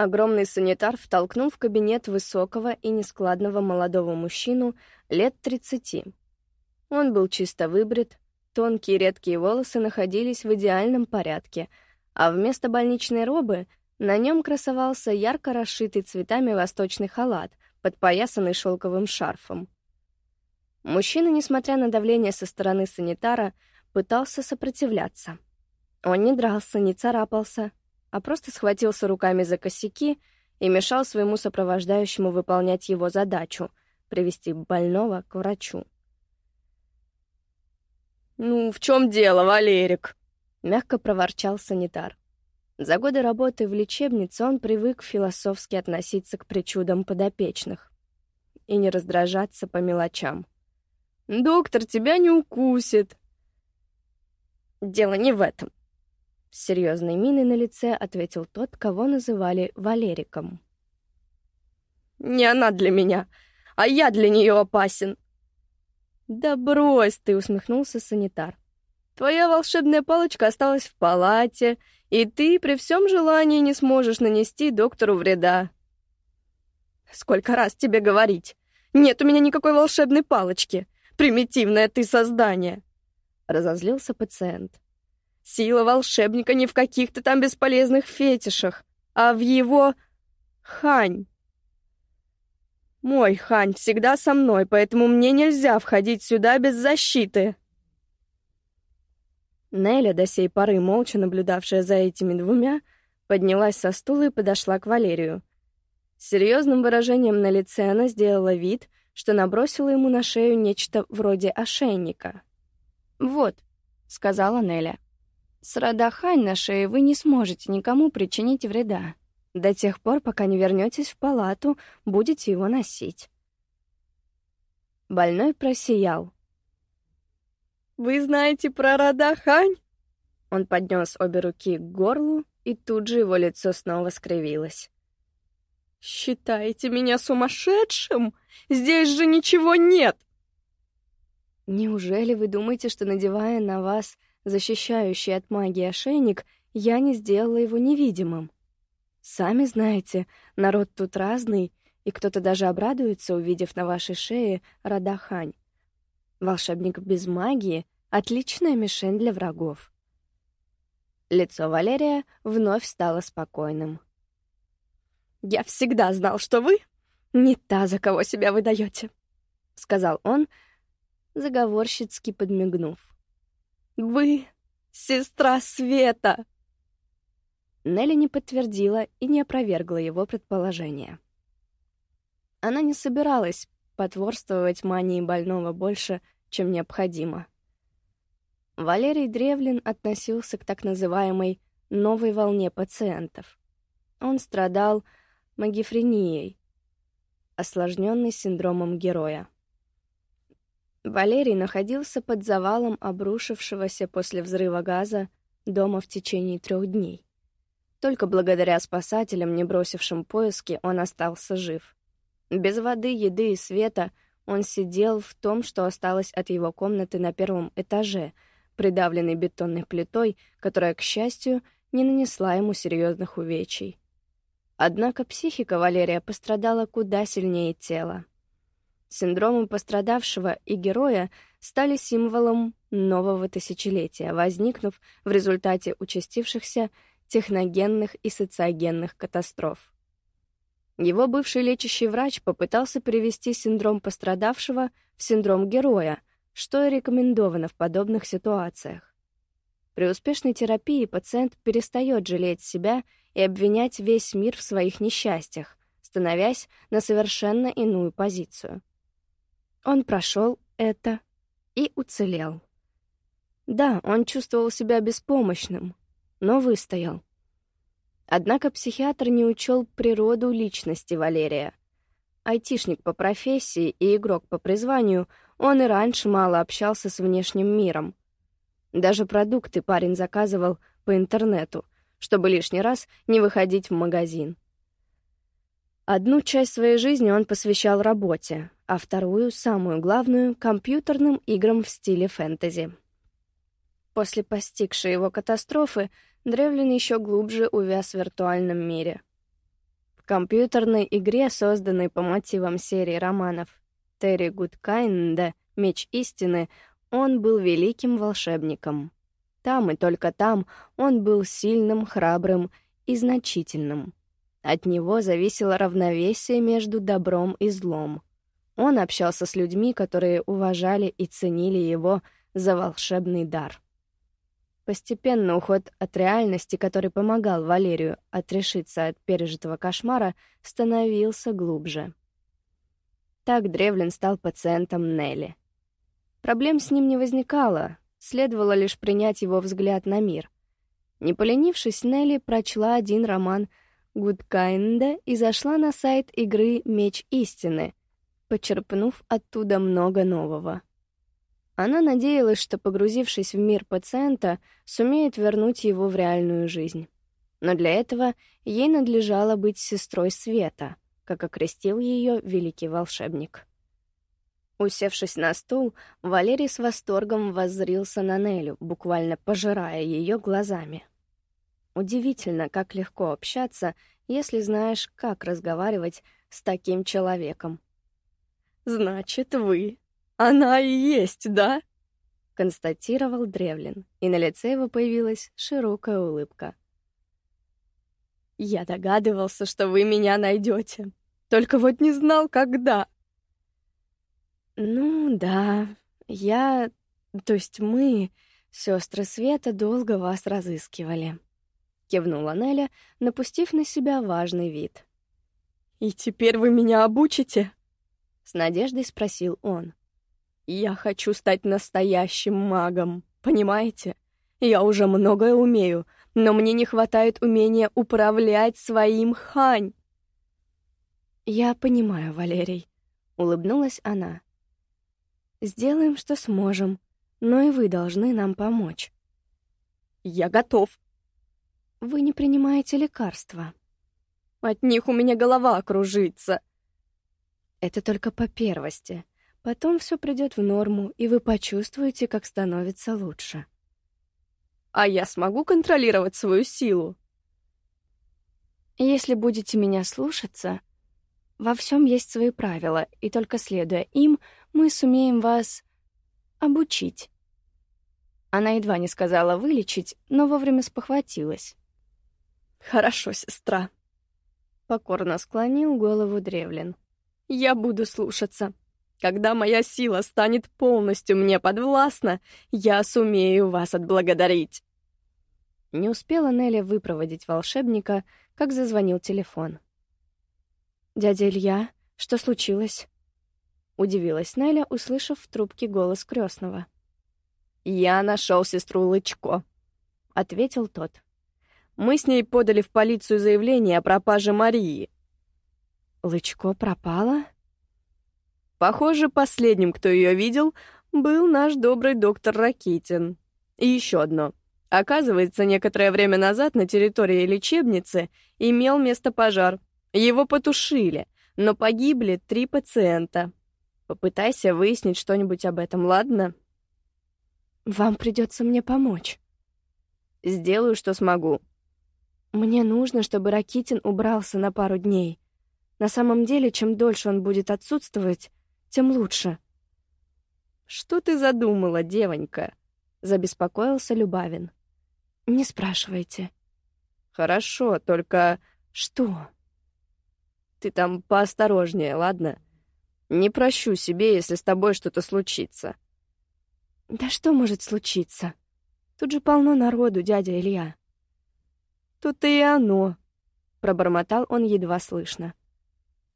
Огромный санитар втолкнул в кабинет высокого и нескладного молодого мужчину лет тридцати. Он был чисто выбрит, тонкие редкие волосы находились в идеальном порядке, а вместо больничной робы на нем красовался ярко расшитый цветами восточный халат, подпоясанный шелковым шарфом. Мужчина, несмотря на давление со стороны санитара, пытался сопротивляться. Он не дрался, не царапался, а просто схватился руками за косяки и мешал своему сопровождающему выполнять его задачу — привести больного к врачу. «Ну, в чем дело, Валерик?» — мягко проворчал санитар. За годы работы в лечебнице он привык философски относиться к причудам подопечных и не раздражаться по мелочам. «Доктор тебя не укусит!» «Дело не в этом», с серьезной миной на лице ответил тот, кого называли Валериком. «Не она для меня, а я для нее опасен!» «Да брось ты!» — усмехнулся санитар. «Твоя волшебная палочка осталась в палате, и ты при всем желании не сможешь нанести доктору вреда». «Сколько раз тебе говорить? Нет у меня никакой волшебной палочки! Примитивное ты создание!» Разозлился пациент. Сила волшебника не в каких-то там бесполезных фетишах, а в его... Хань. Мой Хань всегда со мной, поэтому мне нельзя входить сюда без защиты. Неля, до сей поры молча наблюдавшая за этими двумя, поднялась со стула и подошла к Валерию. С серьезным выражением на лице она сделала вид, что набросила ему на шею нечто вроде ошейника. «Вот», — сказала Неля. С Радахань на шее вы не сможете никому причинить вреда. До тех пор, пока не вернетесь в палату, будете его носить. Больной просиял. «Вы знаете про Радахань?» Он поднес обе руки к горлу, и тут же его лицо снова скривилось. «Считаете меня сумасшедшим? Здесь же ничего нет!» «Неужели вы думаете, что, надевая на вас защищающий от магии ошейник, я не сделала его невидимым. Сами знаете, народ тут разный, и кто-то даже обрадуется, увидев на вашей шее Радахань. Волшебник без магии — отличная мишень для врагов. Лицо Валерия вновь стало спокойным. «Я всегда знал, что вы не та, за кого себя выдаете», — сказал он, заговорщицки подмигнув. Вы сестра Света!» Нелли не подтвердила и не опровергла его предположение. Она не собиралась потворствовать мании больного больше, чем необходимо. Валерий Древлин относился к так называемой «новой волне пациентов». Он страдал магифренией, осложненной синдромом героя. Валерий находился под завалом обрушившегося после взрыва газа дома в течение трех дней. Только благодаря спасателям, не бросившим поиски, он остался жив. Без воды, еды и света он сидел в том, что осталось от его комнаты на первом этаже, придавленный бетонной плитой, которая, к счастью, не нанесла ему серьезных увечий. Однако психика Валерия пострадала куда сильнее тела. Синдромы пострадавшего и героя стали символом нового тысячелетия, возникнув в результате участившихся техногенных и социогенных катастроф. Его бывший лечащий врач попытался перевести синдром пострадавшего в синдром героя, что и рекомендовано в подобных ситуациях. При успешной терапии пациент перестает жалеть себя и обвинять весь мир в своих несчастьях, становясь на совершенно иную позицию. Он прошел это и уцелел. Да, он чувствовал себя беспомощным, но выстоял. Однако психиатр не учел природу личности Валерия. Айтишник по профессии и игрок по призванию, он и раньше мало общался с внешним миром. Даже продукты парень заказывал по интернету, чтобы лишний раз не выходить в магазин. Одну часть своей жизни он посвящал работе, а вторую, самую главную, компьютерным играм в стиле фэнтези. После постигшей его катастрофы Древлин еще глубже увяз в виртуальном мире. компьютерной игре, созданной по мотивам серии романов Терри Гудкайнда «Меч истины», он был великим волшебником. Там и только там он был сильным, храбрым и значительным. От него зависело равновесие между добром и злом. Он общался с людьми, которые уважали и ценили его за волшебный дар. Постепенно уход от реальности, который помогал Валерию отрешиться от пережитого кошмара, становился глубже. Так Древлин стал пациентом Нелли. Проблем с ним не возникало, следовало лишь принять его взгляд на мир. Не поленившись, Нелли прочла один роман Гудкайнда и зашла на сайт игры «Меч истины», почерпнув оттуда много нового. Она надеялась, что, погрузившись в мир пациента, сумеет вернуть его в реальную жизнь. Но для этого ей надлежало быть сестрой Света, как окрестил ее великий волшебник. Усевшись на стул, Валерий с восторгом воззрился на Нелю, буквально пожирая ее глазами. Удивительно, как легко общаться, если знаешь, как разговаривать с таким человеком. «Значит, вы «Она и есть, да?» — констатировал Древлин, и на лице его появилась широкая улыбка. «Я догадывался, что вы меня найдете, только вот не знал, когда». «Ну да, я, то есть мы, сестры Света, долго вас разыскивали», — кивнула Неля, напустив на себя важный вид. «И теперь вы меня обучите?» — с надеждой спросил он. Я хочу стать настоящим магом, понимаете? Я уже многое умею, но мне не хватает умения управлять своим хань. Я понимаю, Валерий, улыбнулась она. Сделаем, что сможем, но и вы должны нам помочь. Я готов. Вы не принимаете лекарства. От них у меня голова кружится. Это только по первости. Потом все придет в норму, и вы почувствуете, как становится лучше. А я смогу контролировать свою силу? Если будете меня слушаться, во всем есть свои правила, и только следуя им, мы сумеем вас обучить. Она едва не сказала вылечить, но вовремя спохватилась. «Хорошо, сестра», — покорно склонил голову Древлин. «Я буду слушаться». Когда моя сила станет полностью мне подвластна, я сумею вас отблагодарить». Не успела Нелли выпроводить волшебника, как зазвонил телефон. «Дядя Илья, что случилось?» Удивилась Неля, услышав в трубке голос крестного. «Я нашел сестру Лычко», — ответил тот. «Мы с ней подали в полицию заявление о пропаже Марии». «Лычко пропала?» Похоже, последним, кто ее видел, был наш добрый доктор Ракитин. И еще одно. Оказывается, некоторое время назад на территории лечебницы имел место пожар. Его потушили, но погибли три пациента. Попытайся выяснить что-нибудь об этом, ладно? Вам придется мне помочь. Сделаю, что смогу. Мне нужно, чтобы Ракитин убрался на пару дней. На самом деле, чем дольше он будет отсутствовать, тем лучше. «Что ты задумала, девонька?» — забеспокоился Любавин. «Не спрашивайте». «Хорошо, только...» «Что?» «Ты там поосторожнее, ладно? Не прощу себе, если с тобой что-то случится». «Да что может случиться? Тут же полно народу, дядя Илья». «Тут-то и оно», — пробормотал он едва слышно.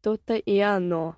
«То-то и оно».